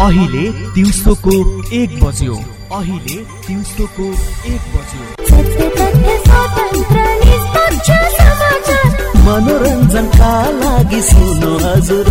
अहिले दिउँसोको एक बज्यो। अहिले दिउँसोको एक बज्यो। मनोरञ्जनका लागि सुन्नु हजुर।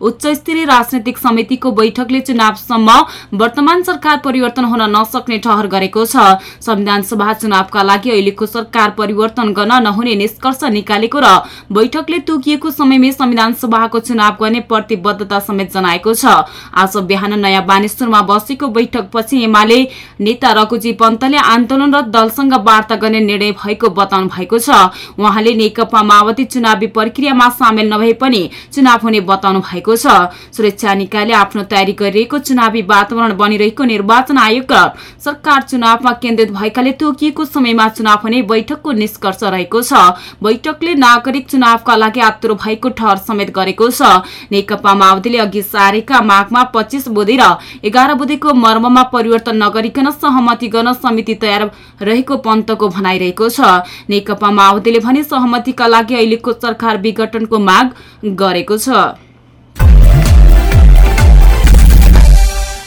उच्च स्तरीय राजनैतिक समितिको बैठकले चुनावसम्म वर्तमान सरकार परिवर्तन हुन नसक्ने ठहर गरेको छ। संविधान सभा चुनावका लागि अहिलेको सरकार परिवर्तन गर्न नहुने निष्कर्ष निकालेको र बैठकले तोकिएको समयमै संविधान सभाको चुनाव गर्ने प्रतिबद्धता समेत जनाएको छ। आज बिहान नयाँ बानेश्वरमा बसेको बैठकपछि एमाले नेता रघुजी पन्तले आन्दोलनरत दलसँग वार्ता गर्ने निर्णय भएको बताउनु भएको छ। उहाँले नेकपा माओवादी चुनावी प्रक्रियामा सामेल नभए पनि चुनाव हुने बताउनु भएको छ। सुरक्षा निकायले आफ्नो तयारी गरिरहेको चुनावी वातावरण बनिरहेको निर्वाचन आयोग सरकार चुनावमा केन्द्रित भएकाले तोकिएको समयमा चुनाव हुने बैठकको निष्कर्ष रहेको छ। बैठकले नागरिक चुनावका लागि आतुर भएको ठहर समेत गरेको छ। नेकपा माओवादीले अघि सारेका माघमा पच्चिस बुधे र एघार बुधेको मर्ममा परिवर्तन नगरिकन सहमति गर्न समिति तयार रहेको पन्तको भनाइरहेको छ। नेकपा माओवादीले भने सहमतिका लागि अहिलेको सरकार विघटनको माग गरेको छ।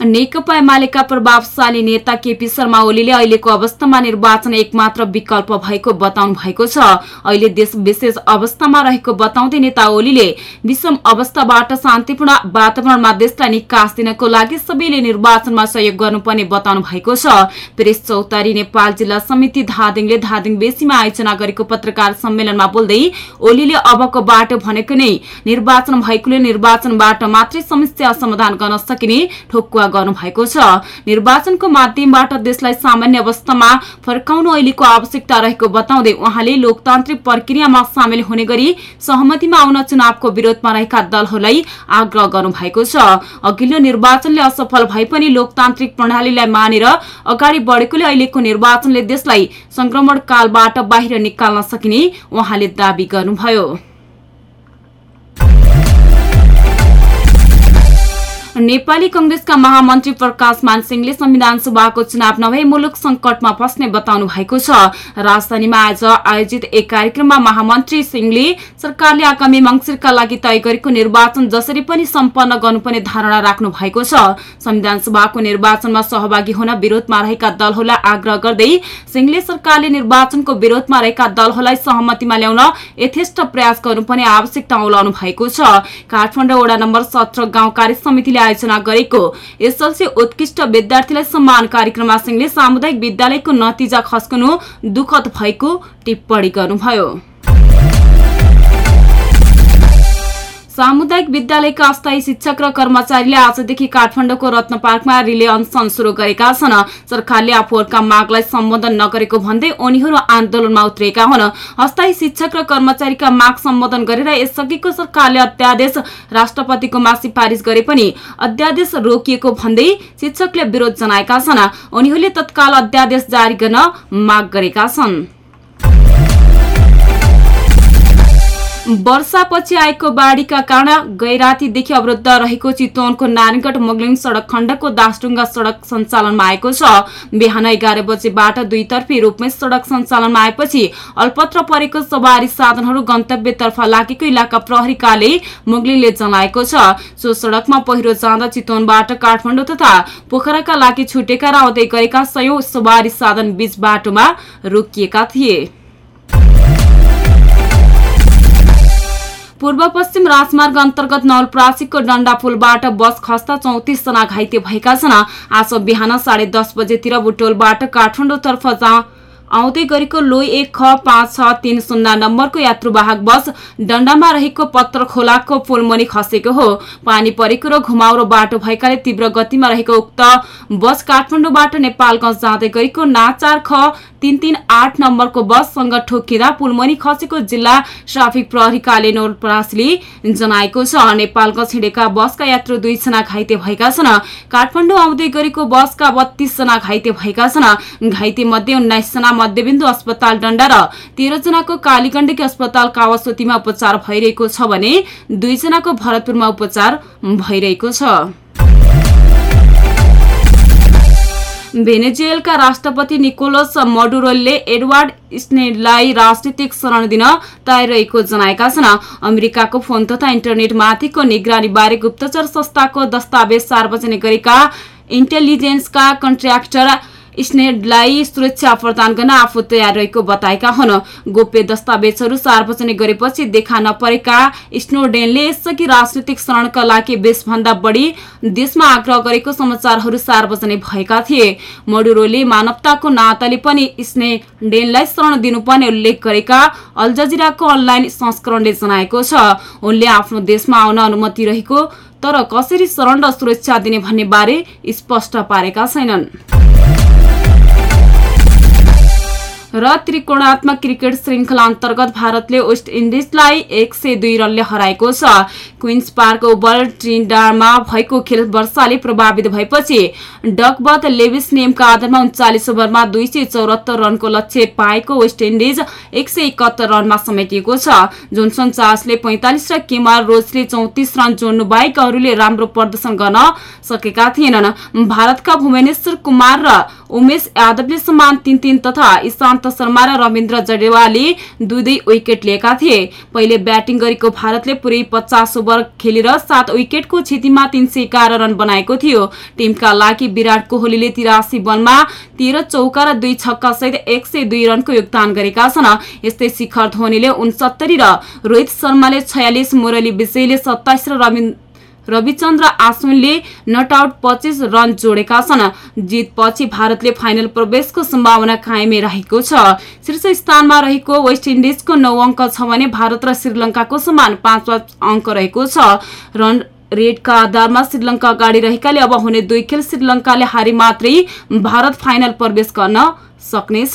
नेकपा एमालेका प्रभावशाली नेता केपी शर्मा ओलीले अहिलेको अवस्थामा निर्वाचन एकमात्र विकल्प भएको बताउनु भएको छ। अहिले देश विशेष अवस्थामा रहेको बताउँदै नेता ओलीले विषम अवस्थाबाट शान्तिपूर्ण वातावरणमा देशलाई निकास दिनको लागि सबैले निर्वाचनमा सहयोग गर्नुपर्ने बताउनु भएको छ। प्रेस चौतारी नेपाल जिल्ला समिति धादिङले धादिङ बेसीमा आयोजना गरेको पत्रकार सम्मेलनमा बोल्दै ओलीले अबको बाटो भनेको नै निर्वाचन भएकोले निर्वाचनबाट मात्रै समस्या समाधान गर्न सकिने ठोकुवा गर्नु भएको छ। निर्वाचनको माध्यमबाट देशलाई सामान्य अवस्थामा फर्काउनु अहिलेको आवश्यकता रहेको बताउँदै उहाँले लोकतान्त्रिक प्रक्रियामा सामेल हुने गरी सहमतिमा आउन चुनावको विरोधमा रहेका दलहरूलाई आग्रह गर्नु भएको छ। अघिल्लो निर्वाचनले असफल भए पनि लोकतान्त्रिक प्रणालीलाई मानेर अगाडि बढेकोले अहिलेको निर्वाचनले देशलाई संक्रमण कालबाट बाहिर निकाल्न सकिने उहाँले दावी गर्नुभयो। नेपाली कंग्रेसका महामन्त्री प्रकाश मानसिंहले संविधान सभाको चुनाव नभए मुलुक संकटमा फस्ने बताउनु भएको छ। राजधानीमा आज आयोजित एक कार्यक्रममा महामन्त्री सिंहले सरकारले आगामी मंगिरका लागि तय गरेको निर्वाचन जसरी पनि सम्पन्न गर्नुपर्ने धारणा राख्नु भएको छ। संविधान सभाको निर्वाचनमा सहभागी हुन विरोधमा रहेका दलहरूलाई आग्रह गर्दै सिंहले सरकारले निर्वाचनको विरोधमा रहेका दलहरूलाई सहमतिमा ल्याउन यथेष्ट प्रयास गर्नुपर्ने आवश्यकता औलाउनु भएको छ। काठमाडौँ वडा नम्बर सत्र गाउँ कार्य समितिले आयोजना गरेको। एसएलसी उत्कृष्ट विद्यार्थीलाई सम्मान कार्यक्रममा सिंहले सामुदायिक विद्यालयको नतिजा खस्कनु दुखद भएको टिप्पणी गर्नुभयो। सामुदायिक विद्यालयका अस्थायी शिक्षक र कर्मचारीले आजदेखि काठमाडौँको रत्न पार्कमा रिले अनसन शुरू गरेका छन्। सरकारले आफूहरूका मागलाई सम्बोधन नगरेको भन्दै उनीहरू आन्दोलनमा उत्रिएका हुन्। अस्थायी शिक्षक र कर्मचारीका माग सम्बोधन गरेर यसअघिको सरकारले अध्यादेश राष्ट्रपतिकोमा सिफारिस गरे पनि अध्यादेश रोकिएको भन्दै शिक्षकले विरोध जनाएका छन्। उनीहरूले तत्काल अध्यादेश जारी गर्न माग गरेका छन्। वर्षापछि आएको बाढीका कारण गैरातीदेखि अवरुद्ध रहेको चितवनको नारायणगढ मोगलिङ सड़क खण्डको दासडुङ्गा सड़क सञ्चालनमा आएको छ। बिहान एघार बजेबाट दुईतर्फी रूपमै सड़क सञ्चालनमा आएपछि अल्पत्र परेको सवारी साधनहरू गन्तव्यतर्फ लागेको इलाका प्रहरीकाले मुगलिङले जनाएको छ। सो सड़कमा पहिरो जाँदा चितवनबाट काठमाडौँ तथा पोखराका लागि छुटेका र आउँदै गरेका सयौं सवारी साधन बीच बाटोमा रोकिएका थिए। पूर्व पश्चिम राजमार्ग अन्तर्गत नवलप्रासीको डण्डा पुलबाट बस खस्दा चौतिस जना घाइते भएका छन्। आज बिहान साढे दस बजेतिर बुटोलबाट काठमाडौँतर्फ आउँदै गरेको लोई एक ख पाँच छ तीन शून्य नम्बरको यात्रुवाहक बस डण्डामा रहेको पत्र खोलाको पुलमुनि खसेको हो। पानी परेको र घुमाउरो बाटो भएकाले तीव्र गतिमा रहेको उक्त बस काठमाडौँबाट नेपालगंज जाँदै गरेको नाचार ख तीन तीन आठ नम्बरको बससँग ठोकिँदा पुलमुनि खसेको जिल्ला ट्राफिक प्रहरीकाले नोलपरासले जनाएको छ। नेपालगंज हिँडेका बसका यात्रु दुईजना घाइते भएका छन्। काठमाडौँ आउँदै गरेको बसका बत्तीसजना घाइते भएका छन्। घाइते मध्ये उन्नाइस जना मध्यबिन्दु अस्पताल डण्डा र तेह्रजनाको कालीगण्डकी अस्पताल कावासोतीमा उपचार भइरहेको छ भने दुईजनाको भरतपुरमा उपचार भइरहेको छ। भेनेजुएलका राष्ट्रपति निकोलस मडुरोलले एडवार्ड स्नेडलाई राजनीतिक शरण दिन तयार रहेको जनाएका छन्। अमेरिकाको फोन तथा इन्टरनेटमाथिको निगरानीबारे गुप्तचर संस्थाको दस्तावेज सार्वजनिक गरेका इन्टेलिजेन्सका कन्ट्र्याक्टर स्नेडलाई सुरक्षा प्रदान गर्न आफू तयार रहेको बताएका हुन्। गोप्य दस्तावेजहरू सार्वजनिक गरेपछि देखा नपरेका स्नोडेनले यसअघि राजनीतिक शरणका लागि बेसभन्दा बढी देशमा आग्रह गरेको समाचारहरू सार्वजनिक भएका थिए। मडुरोले मानवताको नाताले पनि स्नेडेनलाई शरण दिनुपर्ने उल्लेख गरेका अल जजिराको अनलाइन संस्करणले जनाएको छ। उनले आफ्नो देशमा आउन अनुमति रहेको तर कसरी शरण र सुरक्षा दिने भन्ने बारे स्पष्ट पारेका छैनन्। र त्रिकोणात्मक क्रिकेट श्रृङ्खला अन्तर्गत भारतले वेस्ट इन्डिजलाई एक सय दुई रनले हराएको छ। क्विन्स पार्क ओभर ट्रिन्डामा भएको खेल वर्षाले प्रभावित भएपछि डकबत लेविस नियमका आधारमा उन्चालिस ओभरमा दुई रनको लक्ष्य पाएको वेस्ट इन्डिज एक सय एकहत्तर रनमा समेटिएको छ। जोन्सन चार्सले पैंतालिस र केमार रोजले चौतिस रन जोड्नु बाहेक अरूले राम्रो प्रदर्शन गर्न सकेका थिएनन्। भारतका भुवनेश्वर कुमार र उमेश यादवले समान तीन तीन तथा इशान्त शर्मा र रविन्द्र जडेवाले दुई दुई विकेट लिएका थिए पहिले ब्याटिङ गरेको भारतले पुरै पचास ओभर खेलेर सात विकेटको क्षतिमा तीन सय एघार रन बनाएको थियो टिमका लागि विराट कोहलीले तिरासी बलमा तेह्र चौका र दुई छक्का सहित एक सय दुई रनको योगदान गरेका छन् यस्तै शिखर धोनीले उनसत्तरी र रोहित शर्माले छयालिस मुरली विजयले सत्ताइस र रविन्द्र रविचन्द्र आसुनले नट आउट पच्चिस रन जोडेका छन्। जितपछि भारतले फाइनल प्रवेशको सम्भावना कायमै रहेको छ। शीर्ष स्थानमा रहेको वेस्ट इन्डिजको नौ अङ्क छ भने भारत र श्रीलङ्काको समान पाँच पाँच अङ्क रहेको छ। रन रेडका आधारमा श्रीलङ्का अगाडि रहेकाले अब हुने दुई खेल श्रीलङ्काले हारी मात्रै भारत फाइनल प्रवेश गर्न सक्नेछ।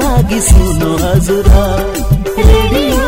लागि सुन्नु हजुर। रेडियो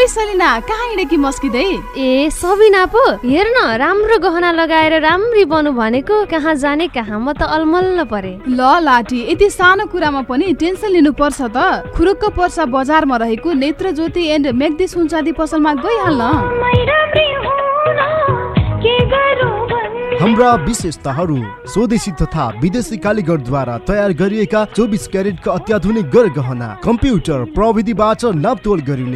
ओइ सलिना कहाँ हिँडेकी मस्किँदै? ए सबिना पो हेर न राम्रो गहना लगाएर राम्री बनु भनेको कहाँ जाने कहाँ म त अलमल्ल परे। ल लाठी यति सानो कुरामा पनि टेन्सन लिनु पर्छ त। खुरुक्क पर्सा बजारमा रहेको नेत्र ज्योति एन्ड मेग्दी सुनचाँदी पसलमा गइहाल्न। हाम्रा विशेषताहरू स्वदेशी तथा विदेशी कालीगरद्वारा तयार गरिएका चौबिस क्यारेटका अत्याधुनिक गरगहना कम्प्युटर प्रविधिबाट नापतोल गरिने।